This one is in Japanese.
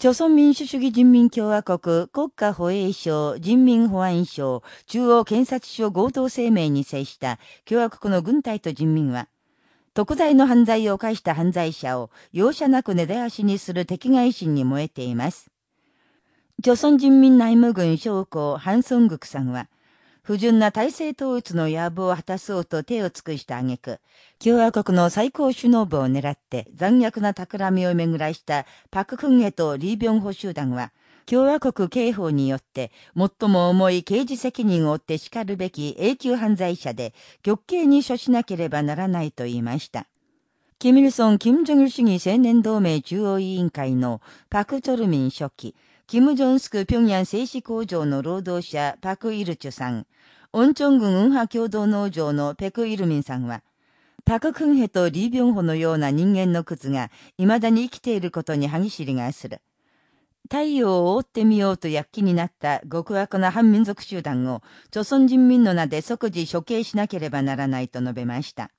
朝鮮民主主義人民共和国国家保衛省人民保安省中央検察庁合同声明に接した共和国の軍隊と人民は、特大の犯罪を犯した犯罪者を容赦なく根絶やしにする敵外心に燃えています。朝鮮人民内務軍将校ハンソングクさんは、不純な体制統一の野望を果たそうと手を尽くした挙句、共和国の最高首脳部を狙って残虐な企みを巡らしたパククンヘとリービョンホ集団は、共和国刑法によって最も重い刑事責任を負って叱るべき永久犯罪者で極刑に処しなければならないと言いました。キミルソン・キム・ジョンル主義青年同盟中央委員会のパク・チョルミン書記、キム・ジョンスク平壌製紙工場の労働者パク・イルチュさん、オンチョン郡運派共同農場のペク・イルミンさんは、パク・クンヘとリー・ビョンホのような人間の靴が未だに生きていることに歯ぎしりがする。太陽を覆ってみようと躍起になった極悪な反民族集団を、朝鮮人民の名で即時処刑しなければならないと述べました。